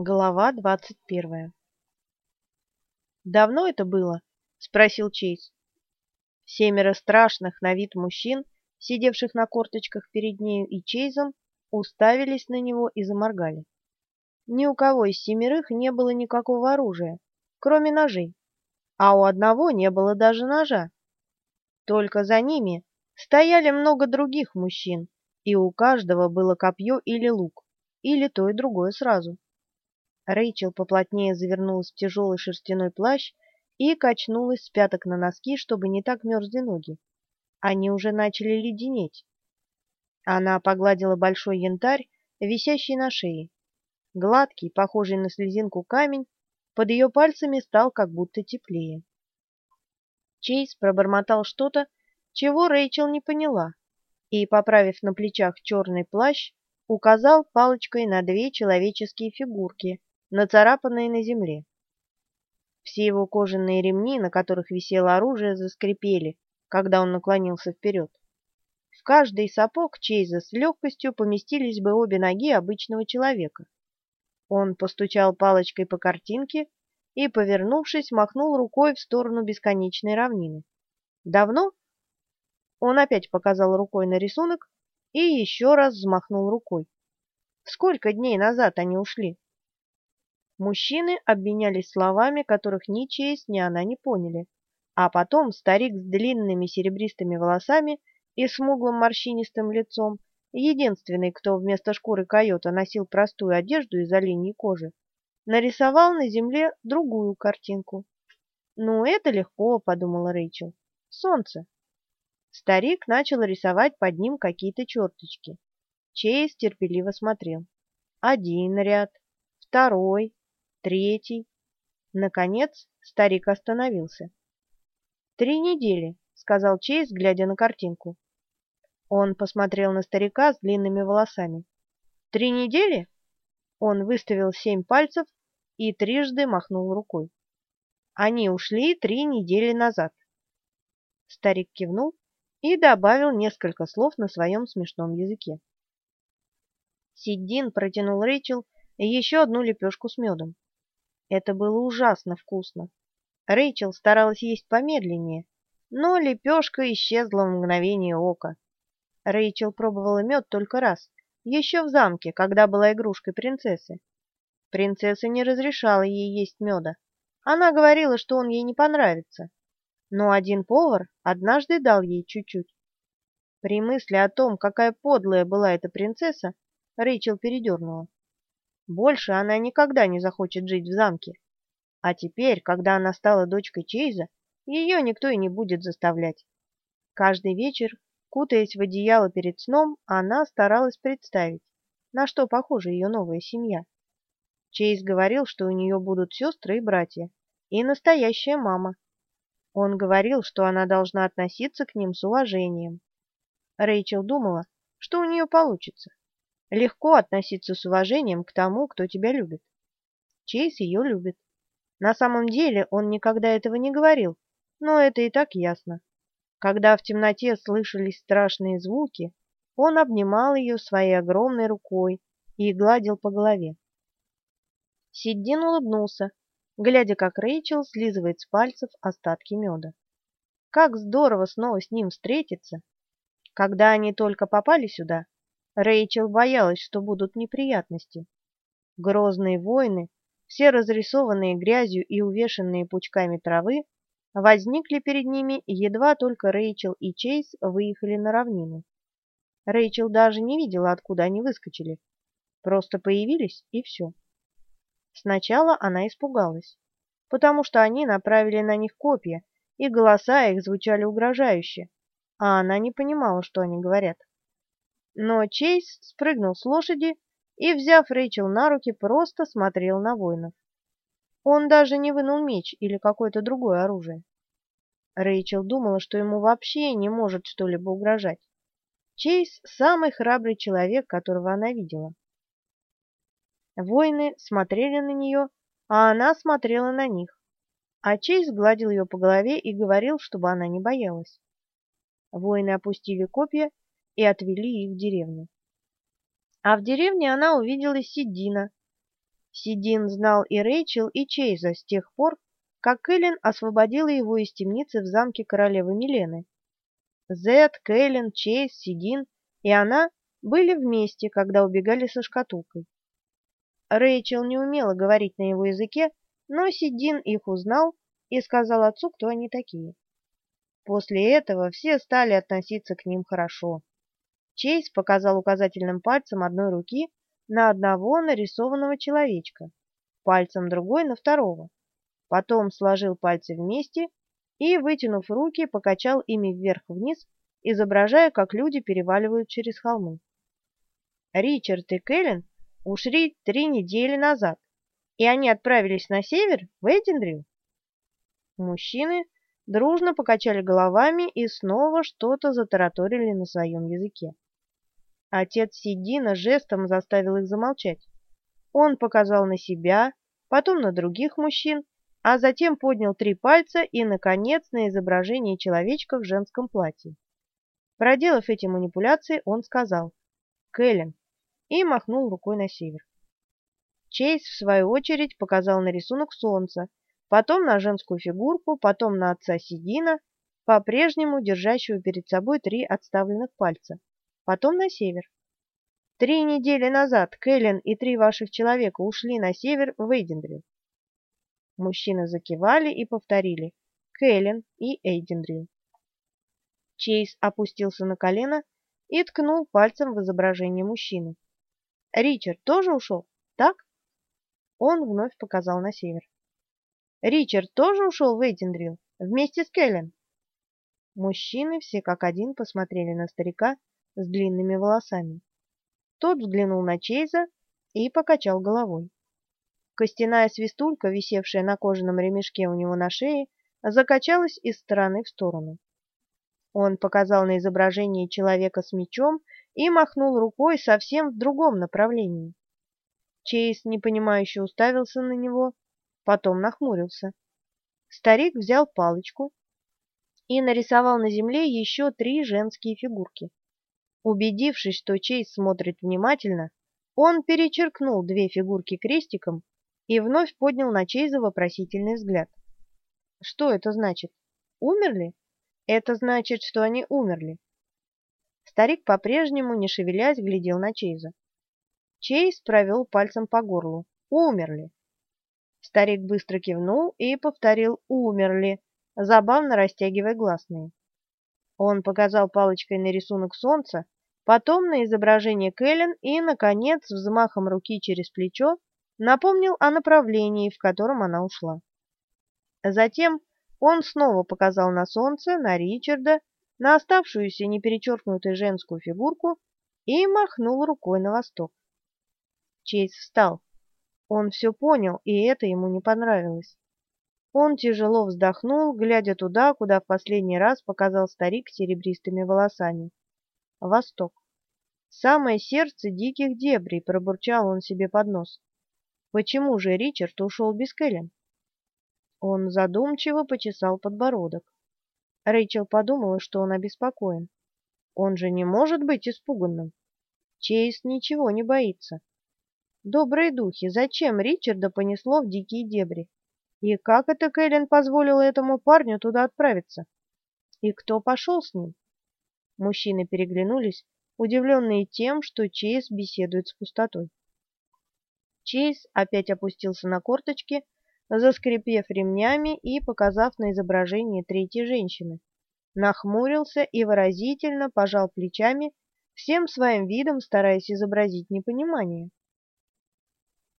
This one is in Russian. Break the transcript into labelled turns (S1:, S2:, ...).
S1: Глава двадцать первая «Давно это было?» — спросил Чейз. Семеро страшных на вид мужчин, сидевших на корточках перед нею и Чейзом, уставились на него и заморгали. Ни у кого из семерых не было никакого оружия, кроме ножей, а у одного не было даже ножа. Только за ними стояли много других мужчин, и у каждого было копье или лук, или то и другое сразу. Рэйчел поплотнее завернулась в тяжелый шерстяной плащ и качнулась с пяток на носки, чтобы не так мерзли ноги. Они уже начали леденеть. Она погладила большой янтарь, висящий на шее. Гладкий, похожий на слезинку камень, под ее пальцами стал как будто теплее. Чейз пробормотал что-то, чего Рэйчел не поняла, и, поправив на плечах черный плащ, указал палочкой на две человеческие фигурки, нацарапанные на земле. Все его кожаные ремни, на которых висело оружие, заскрипели, когда он наклонился вперед. В каждый сапог Чейза с легкостью поместились бы обе ноги обычного человека. Он постучал палочкой по картинке и, повернувшись, махнул рукой в сторону бесконечной равнины. «Давно?» Он опять показал рукой на рисунок и еще раз взмахнул рукой. «Сколько дней назад они ушли?» Мужчины обменялись словами, которых ни Чейз, ни она не поняли. А потом старик с длинными серебристыми волосами и смуглым морщинистым лицом, единственный, кто вместо шкуры койота носил простую одежду из оленьей кожи, нарисовал на земле другую картинку. «Ну, это легко», — подумала Рэйчел. «Солнце». Старик начал рисовать под ним какие-то черточки. Чейз терпеливо смотрел. Один ряд, второй, третий. Наконец старик остановился. «Три недели», — сказал Чейз, глядя на картинку. Он посмотрел на старика с длинными волосами. «Три недели?» Он выставил семь пальцев и трижды махнул рукой. «Они ушли три недели назад». Старик кивнул и добавил несколько слов на своем смешном языке. Сиддин протянул Рэйчел еще одну лепешку с медом. Это было ужасно вкусно. Рэйчел старалась есть помедленнее, но лепешка исчезла в мгновение ока. Рэйчел пробовала мед только раз, еще в замке, когда была игрушкой принцессы. Принцесса не разрешала ей есть меда. Она говорила, что он ей не понравится. Но один повар однажды дал ей чуть-чуть. При мысли о том, какая подлая была эта принцесса, Рэйчел передернула. Больше она никогда не захочет жить в замке. А теперь, когда она стала дочкой Чейза, ее никто и не будет заставлять. Каждый вечер, кутаясь в одеяло перед сном, она старалась представить, на что похожа ее новая семья. Чейз говорил, что у нее будут сестры и братья, и настоящая мама. Он говорил, что она должна относиться к ним с уважением. Рэйчел думала, что у нее получится. Легко относиться с уважением к тому, кто тебя любит. Чейз ее любит. На самом деле он никогда этого не говорил, но это и так ясно. Когда в темноте слышались страшные звуки, он обнимал ее своей огромной рукой и гладил по голове. Сиддин улыбнулся, глядя, как Рэйчел слизывает с пальцев остатки меда. Как здорово снова с ним встретиться! Когда они только попали сюда, Рэйчел боялась, что будут неприятности. Грозные войны, все разрисованные грязью и увешанные пучками травы, возникли перед ними, едва только Рэйчел и Чейз выехали на равнину. Рэйчел даже не видела, откуда они выскочили. Просто появились, и все. Сначала она испугалась, потому что они направили на них копья, и голоса их звучали угрожающе, а она не понимала, что они говорят. Но Чейз спрыгнул с лошади и, взяв Рэйчел на руки, просто смотрел на воинов. Он даже не вынул меч или какое-то другое оружие. Рэйчел думала, что ему вообще не может что-либо угрожать. Чейз — самый храбрый человек, которого она видела. Воины смотрели на нее, а она смотрела на них. А Чейз гладил ее по голове и говорил, чтобы она не боялась. Воины опустили копья и отвели их в деревню. А в деревне она увидела Сиддина. Сидин знал и Рэйчел, и Чейза с тех пор, как Кэлен освободила его из темницы в замке королевы Милены. Зет, Кэлен, Чейз, Сидин и она были вместе, когда убегали со шкатулкой. Рэйчел не умела говорить на его языке, но Сидин их узнал и сказал отцу, кто они такие. После этого все стали относиться к ним хорошо. Чейз показал указательным пальцем одной руки на одного нарисованного человечка, пальцем другой на второго. Потом сложил пальцы вместе и, вытянув руки, покачал ими вверх-вниз, изображая, как люди переваливают через холмы. Ричард и Кэлен ушли три недели назад, и они отправились на север, в Эдиндрю. Мужчины дружно покачали головами и снова что-то затараторили на своем языке. Отец Сидина жестом заставил их замолчать. Он показал на себя, потом на других мужчин, а затем поднял три пальца и, наконец, на изображение человечка в женском платье. Проделав эти манипуляции, он сказал «Кэлен» и махнул рукой на север. Чейз, в свою очередь, показал на рисунок солнца, потом на женскую фигурку, потом на отца Сидина, по-прежнему держащего перед собой три отставленных пальца потом на север. Три недели назад Кэлен и три ваших человека ушли на север в Эйдендрил. Мужчины закивали и повторили Кэлен и Эйдендрил. Чейз опустился на колено и ткнул пальцем в изображение мужчины. Ричард тоже ушел, так? Он вновь показал на север. Ричард тоже ушел в Эйдендрил вместе с Кэлен. Мужчины все как один посмотрели на старика с длинными волосами. Тот взглянул на Чейза и покачал головой. Костяная свистулька, висевшая на кожаном ремешке у него на шее, закачалась из стороны в сторону. Он показал на изображение человека с мечом и махнул рукой совсем в другом направлении. Чейз непонимающе уставился на него, потом нахмурился. Старик взял палочку и нарисовал на земле еще три женские фигурки. Убедившись, что Чейз смотрит внимательно, он перечеркнул две фигурки крестиком и вновь поднял на Чейза вопросительный взгляд. Что это значит? Умерли? Это значит, что они умерли. Старик по-прежнему, не шевелясь, глядел на Чейза. Чейз провел пальцем по горлу. Умерли. Старик быстро кивнул и повторил «умерли», забавно растягивая гласные. Он показал палочкой на рисунок солнца, потом на изображение Кэлен и, наконец, взмахом руки через плечо напомнил о направлении, в котором она ушла. Затем он снова показал на солнце, на Ричарда, на оставшуюся неперечеркнутой женскую фигурку и махнул рукой на восток. Чейз встал. Он все понял, и это ему не понравилось. Он тяжело вздохнул, глядя туда, куда в последний раз показал старик с серебристыми волосами. Восток. Самое сердце диких дебрей, пробурчал он себе под нос. Почему же Ричард ушел без Кэлен? Он задумчиво почесал подбородок. Рэйчел подумала, что он обеспокоен. Он же не может быть испуганным. Чейз ничего не боится. Добрые духи, зачем Ричарда понесло в дикие дебри? И как это Кэлен позволила этому парню туда отправиться? И кто пошел с ним? Мужчины переглянулись, удивленные тем, что Чейз беседует с пустотой. Чейз опять опустился на корточки, заскрипев ремнями и показав на изображение третьей женщины. Нахмурился и выразительно пожал плечами, всем своим видом стараясь изобразить непонимание.